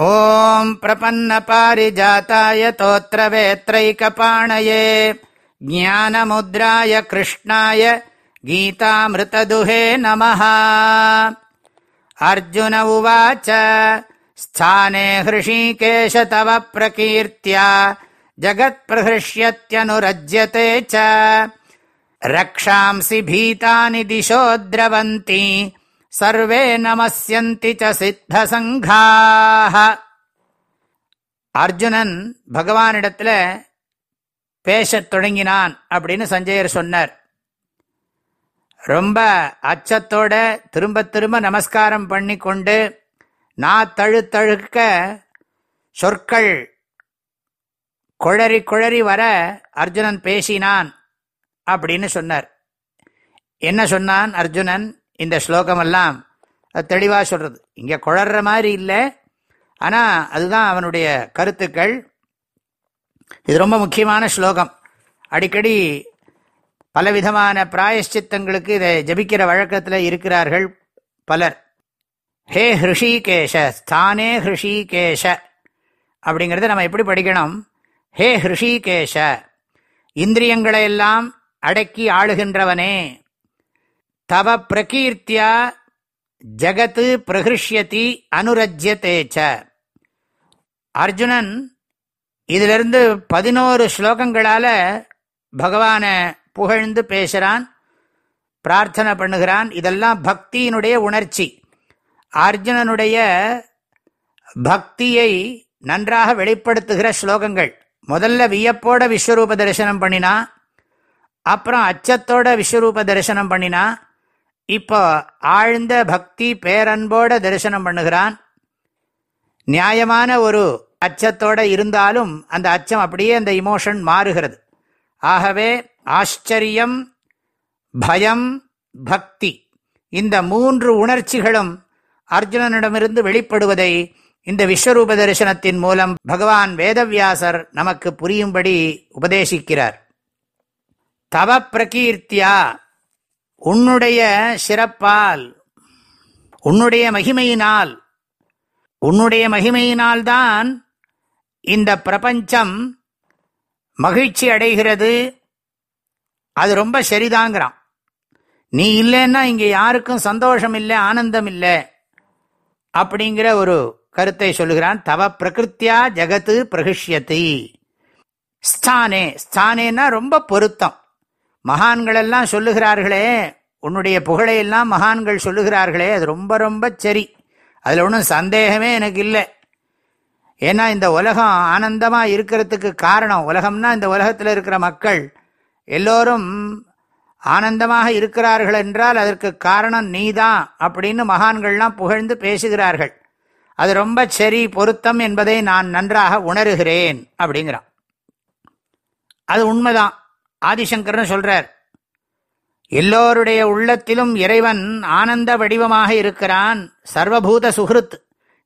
ॐ प्रपन्नपारिजाताय तोत्रवेत्रैकपाणये ज्ञानमुद्राय कृष्णाय गीतामृतदुहे नमः अर्जुन उवाच स्थाने हृषीकेश तव प्रकीर्त्या जगत्प्रहृष्यत्यनुरज्यते च रक्षांसि भीतानि दिशो द्रवन्ति சர்வே நமசியந்தி சித்தசங்காக அர்ஜுனன் பகவானிடத்தில் பேசத் தொடங்கினான் அப்படின்னு சஞ்சயர் சொன்னார். ரொம்ப அச்சத்தோட திரும்ப திரும்ப நமஸ்காரம் பண்ணி கொண்டு நான் தழுத்தழுக்க சொற்கள் குழறி குழறி வர அர்ஜுனன் பேசினான் அப்படின்னு சொன்னார். என்ன சொன்னான் அர்ஜுனன்? இந்த ஸ்லோகமெல்லாம் அது தெளிவாக சொல்கிறது இங்கே குழற மாதிரி இல்லை. ஆனால் அதுதான் அவனுடைய கருத்துக்கள். இது ரொம்ப முக்கியமான ஸ்லோகம். அடிக்கடி பலவிதமான பிராயஷ்சித்தங்களுக்கு இதை ஜபிக்கிற வழக்கத்தில் இருக்கிறார்கள் பலர். ஹே ஹிருஷிகேஷ ஸ்தானே ஹிருஷிகேஷ. அப்படிங்கிறத நம்ம எப்படி படிக்கணும்? ஹே ஹிருஷிகேஷ இந்திரியங்களை எல்லாம் அடக்கி ஆளுகின்றவனே. தவ பிரகீர்த்தியா ஜகத்து பிரகிருஷ்யதி அனுரஜ்யத்தேச்ச அர்ஜுனன் இதிலிருந்து பதினோரு ஸ்லோகங்களால பகவான புகழ்ந்து பேசுகிறான் பிரார்த்தனை பண்ணுகிறான். இதெல்லாம் பக்தியினுடைய உணர்ச்சி. அர்ஜுனனுடைய பக்தியை நன்றாக வெளிப்படுத்துகிற ஸ்லோகங்கள். முதல்ல வியப்போட விஸ்வரூப தரிசனம் பண்ணினா அப்புறம் அச்சத்தோட விஸ்வரூப தரிசனம் பண்ணினா இப்போ ஆழ்ந்த பக்தி பேரன்போட தரிசனம் பண்ணுகிறான். நியாயமான ஒரு அச்சத்தோட இருந்தாலும் அந்த அச்சம் அப்படியே அந்த இமோஷன் மாறுகிறது. ஆகவே ஆச்சரியம் பயம் பக்தி இந்த மூன்று உணர்ச்சிகளும் அர்ஜுனனிடமிருந்து வெளிப்படுவதை இந்த விஸ்வரூப தரிசனத்தின் மூலம் பகவான் வேதவியாசர் நமக்கு புரியும்படி உபதேசிக்கிறார். தவ பிரகீர்த்தியா உன்னுடைய சிறப்பால் உன்னுடைய மகிமையினால் உன்னுடைய மகிமையினால்தான் இந்த பிரபஞ்சம் மகிழ்ச்சி அடைகிறது. அது ரொம்ப சரிதாங்கிறான். நீ இல்லைன்னா இங்கே யாருக்கும் சந்தோஷம் இல்லை ஆனந்தம் இல்லை அப்படிங்கிற ஒரு கருத்தை சொல்லுகிறான். தவ பிரகிருத்தியா ஜகத்து பிரகிஷ்யத்தை ஸ்தானே ஸ்தானேன்னா ரொம்ப பொருத்தம். மகான்களெல்லாம் சொல்லுகிறார்களே உன்னுடைய புகழையெல்லாம் மகான்கள் சொல்லுகிறார்களே அது ரொம்ப ரொம்ப சரி. அதில் ஒன்றும் சந்தேகமே எனக்கு இல்லை. ஏன்னா இந்த உலகம் ஆனந்தமாக இருக்கிறதுக்கு காரணம் உலகம்னா இந்த உலகத்தில் இருக்கிற மக்கள் எல்லோரும் ஆனந்தமாக இருக்கிறார்கள் என்றால் அதற்கு காரணம் நீதான் அப்படின்னு மகான்கள்லாம் புகழ்ந்து பேசுகிறார்கள். அது ரொம்ப சரி பொருத்தம் என்பதை நான் நன்றாக உணர்கிறேன் அப்படிங்கிறான். அது உண்மைதான். ஆதிசங்கர்னு சொல்றார். எல்லோருடைய உள்ளத்திலும் இறைவன் ஆனந்த வடிவமாக இருக்கிறான். சர்வபூத சுகிருத்.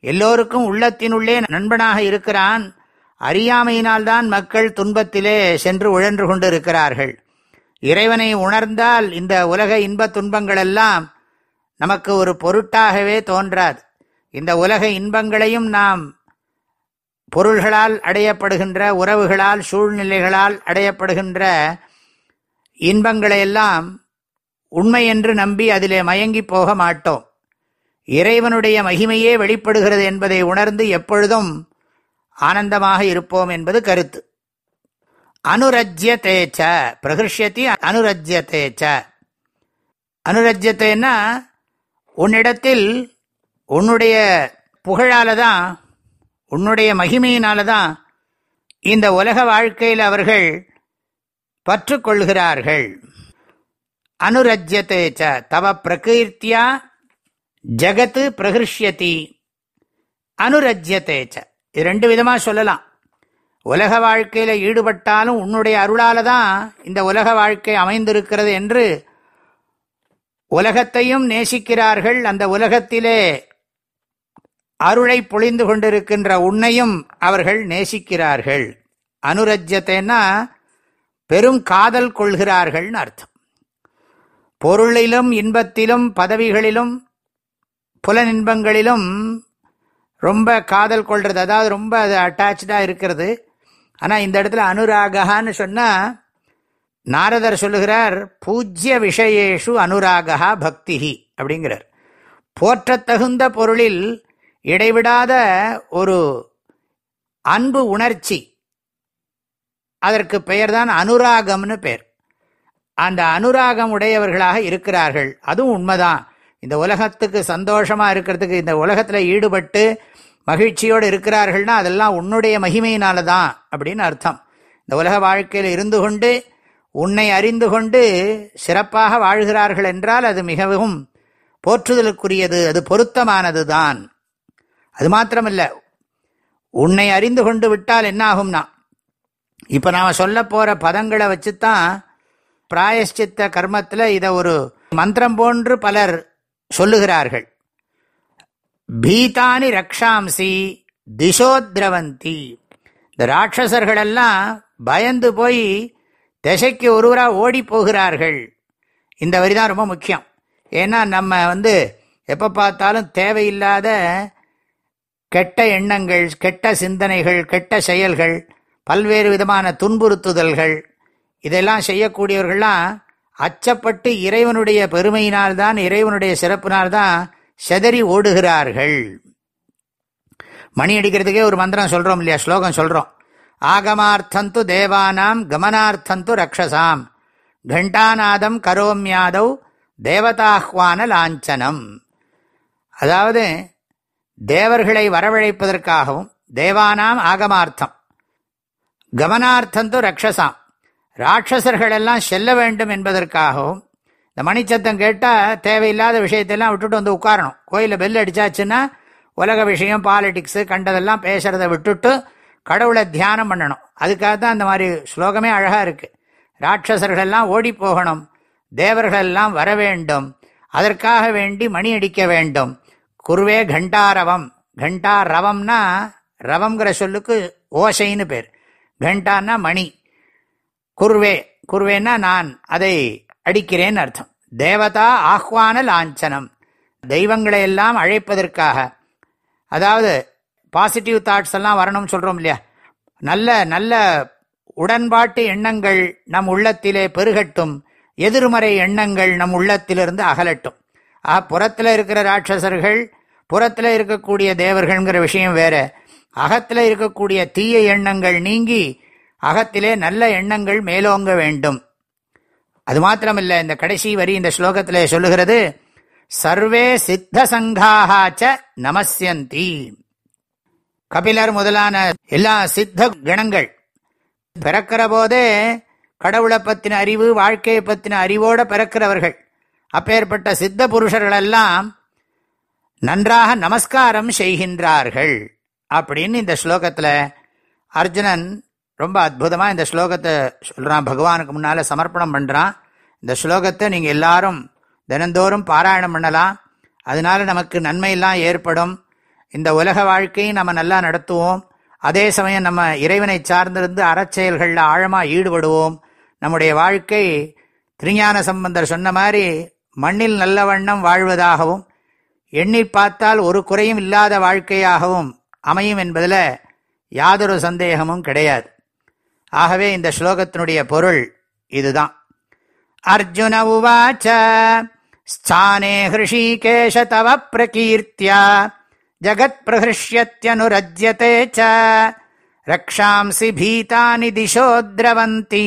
எல்லோருக்கும் உள்ளத்தினுள்ளே நண்பனாக இருக்கிறான். அறியாமையினால்தான் மக்கள் துன்பத்திலே சென்று உழன்று கொண்டு இருக்கிறார்கள் இறைவனை உணர்ந்தால் இந்த உலக இன்ப துன்பங்களெல்லாம் நமக்கு ஒரு பொருட்டாகவே தோன்றாது. இந்த உலக இன்பங்களையும் நாம் பொருள்களால் அடையப்படுகின்ற உறவுகளால் சூழ்நிலைகளால் அடையப்படுகின்ற இன்பங்களையெல்லாம் உண்மை என்று நம்பி அதிலே மயங்கி போக மாட்டோம். இறைவனுடைய மகிமையே வெளிப்படுகிறது என்பதை உணர்ந்து எப்பொழுதும் ஆனந்தமாக இருப்போம் என்பது கருத்து. அனுரஜ்யத்தேச்ச பிரகிருஷ்யத்தி அனுரஜ்யத்தேச்ச அனுரஜ்யத்தைன்னா உன்னிடத்தில் உன்னுடைய புகழால தான் உன்னுடைய மகிமையினால தான் இந்த உலக வாழ்க்கையில் அவர்கள் பற்றுக்கொள்கிறார்கள். அனுரஜ்யத்தை ச தவ பிரகீர்த்தியா ஜகத்து பிரகிருஷ்யதி. அனுரஜ்யத்தை ச இது ரெண்டு விதமாக சொல்லலாம். உலக வாழ்க்கையில் ஈடுபட்டாலும் உன்னுடைய அருளால் தான் இந்த உலக வாழ்க்கை அமைந்திருக்கிறது என்று உலகத்தையும் நேசிக்கிறார்கள். அந்த உலகத்திலே அருளை பொழிந்து கொண்டிருக்கின்ற உன்னையும் அவர்கள் நேசிக்கிறார்கள். அனுரஜத்தைன்னா பெரும் காதல் கொள்கிறார்கள்னு அர்த்தம். பொருளிலும் இன்பத்திலும் பதவிகளிலும் புலனின்பங்களிலும் ரொம்ப காதல் கொள்வது அதாவது ரொம்ப அது அட்டாச்சாக இருக்கிறது. ஆனால் இந்த இடத்துல அனுராகான்னு சொன்னால் நாரதர் சொல்லுகிறார் பூஜ்ய விஷயேஷு அனுராகா பக்தி அப்படிங்கிறார். போற்றத்தகுந்த பொருளில் இடைவிடாத ஒரு அன்பு உணர்ச்சி. அதற்கு பெயர்தான் அனுராகம்னு பேர். அந்த அனுராகம் உடையவர்களாக இருக்கிறார்கள். அதுவும் உண்மைதான். இந்த உலகத்துக்கு சந்தோஷமாக இருக்கிறதுக்கு இந்த உலகத்தில் ஈடுபட்டு மகிழ்ச்சியோடு இருக்கிறார்கள்னா அதெல்லாம் உன்னுடைய மகிமையினால தான் அப்படின்னு அர்த்தம். இந்த உலக வாழ்க்கையில் இருந்து கொண்டு உன்னை அறிந்து கொண்டு சிறப்பாக வாழ்கிறார்கள் என்றால் அது மிகவும் போற்றுதலுக்குரியது அது பொருத்தமானது தான் அது மாத்திரமல்ல. உன்னை அறிந்து கொண்டு விட்டால் என்ன ஆகும்னா இப்போ நாம் சொல்ல போகிற பதங்களை தான் பிராயஷ்சித்த கர்மத்தில் இதை ஒரு மந்திரம் போன்று பலர் சொல்லுகிறார்கள். பீதானி ரக்ஷாம்சி திசோத்ரவந்தி. இந்த ராட்சசர்களெல்லாம் பயந்து போய் திசைக்கு ஒருவராக ஓடி போகிறார்கள். இந்த வரி தான் ரொம்ப முக்கியம். ஏன்னா நம்ம வந்து எப்போ பார்த்தாலும் தேவையில்லாத கெட்ட எண்ணங்கள் கெட்ட சிந்தனைகள் கெட்ட செயல்கள் பல்வேறு விதமான துன்புறுத்துதல்கள் இதெல்லாம் செய்யக்கூடியவர்கள்லாம் அச்சப்பட்டு இறைவனுடைய பெருமையினால்தான் இறைவனுடைய சிறப்பினால்தான் செதறி ஓடுகிறார்கள். மணி அடிக்கிறதுக்கே ஒரு மந்திரம் சொல்கிறோம் இல்லையா? ஸ்லோகம் சொல்கிறோம் ஆகமார்த்தந்து தேவானாம் கமனார்த்தந்து ரக்ஷசாம். கண்டாநாதம் கரோம்யாதவ் தேவதாஹ்வான லாஞ்சனம். அதாவது தேவர்களை வரவழைப்பதற்காகவும் தேவானாம் ஆகமார்த்தம். கமனார்த்தந்து ரக்ஷசாம். ராட்சசர்கள் எல்லாம் செல்ல வேண்டும் என்பதற்காகவும் இந்த மணிச்சத்தம் கேட்டால் தேவையில்லாத விஷயத்தெல்லாம் விட்டுட்டு வந்து உட்காரணும். கோயிலில் பெல் அடித்தாச்சுன்னா உலக விஷயம் பாலிடிக்ஸு கண்டதெல்லாம் பேசுகிறத விட்டுட்டு கடவுளை தியானம் பண்ணணும். அதுக்காக தான் அந்த மாதிரி ஸ்லோகமே அழகாக இருக்குது ராட்சசர்களெல்லாம் ஓடி போகணும். தேவர்களெல்லாம் வர வேண்டும். அதற்காக வேண்டி மணி அடிக்க வேண்டும். குருவே கண்டாரவம். கண்டா ரவம்னா ரவம்ங்கிற சொல்லுக்கு ஓசைன்னு பேர். கண்டான்னா மணி. குருவே குருவேன்னா நான் அதை அடிக்கிறேன் அர்த்தம். தேவதா ஆஹ்வான லாஞ்சனம். தெய்வங்களை எல்லாம் அழைப்பதற்காக. அதாவது பாசிட்டிவ் தாட்ஸ் எல்லாம் வரணும்னு சொல்கிறோம் இல்லையா? நல்ல நல்ல உடன்பாட்டு எண்ணங்கள் நம் உள்ளத்திலே பெருகட்டும். எதிர்மறை எண்ணங்கள் நம் உள்ளத்திலிருந்து அகலட்டும். ஆ புறத்தில் இருக்கிற ராட்சசர்கள் புறத்தில் இருக்கக்கூடிய தேவர்கள்ங்கிற விஷயம் வேற. அகத்தில் இருக்கக்கூடிய தீய எண்ணங்கள் நீங்கி அகத்திலே நல்ல எண்ணங்கள் மேலோங்க வேண்டும். அது மாத்திரமில்ல இந்த கடைசி வரி இந்த ஸ்லோகத்தில் சொல்லுகிறது சர்வே சித்த சங்காச்ச நமசியந்தி கபிலர் முதலான எல்லா சித்த கணங்கள் பிறக்கிற போதே கடவுளை பத்தின அறிவு வாழ்க்கையை பற்றின அறிவோடு பிறக்கிறவர்கள். அப்பேற்பட்ட சித்த புருஷர்களெல்லாம் நன்றாக நமஸ்காரம் செய்கின்றார்கள் அப்படின்னு இந்த ஸ்லோகத்தில் அர்ஜுனன் ரொம்ப அற்புதமாக இந்த ஸ்லோகத்தை சொல்கிறான் பகவானுக்கு முன்னால் சமர்ப்பணம் பண்ணுறான் இந்த ஸ்லோகத்தை நீங்கள் எல்லாரும் தினந்தோறும் பாராயணம் பண்ணலாம். அதனால நமக்கு நன்மையெல்லாம் ஏற்படும். இந்த உலக வாழ்க்கையும் நம்ம நல்லா நடத்துவோம். அதே சமயம் நம்ம இறைவனை சார்ந்திருந்து அறச்செயல்களில் ஆழமாக ஈடுபடுவோம். நம்முடைய வாழ்க்கை திருஞான சம்பந்தர் சொன்ன மாதிரி மண்ணில் நல்ல வண்ணம் வாழ்வதாகவும் எண்ணி பார்த்தால் ஒரு குறையும் இல்லாத வாழ்க்கையாகவும் அமையும் என்பதில் யாதொரு சந்தேகமும் கிடையாது. ஆகவே இந்த ஸ்லோகத்தினுடைய பொருள் இதுதான். அர்ஜுன உவாச்ச ஸ்தானே ஹிருஷிகேஷ தவ பிரகீர்த்தியா ஜகத் பிரஹிருஷ்யத்யனுரஜ்யதே ச ரக்ஷாம்சி பீதானி திசோ திரவந்தி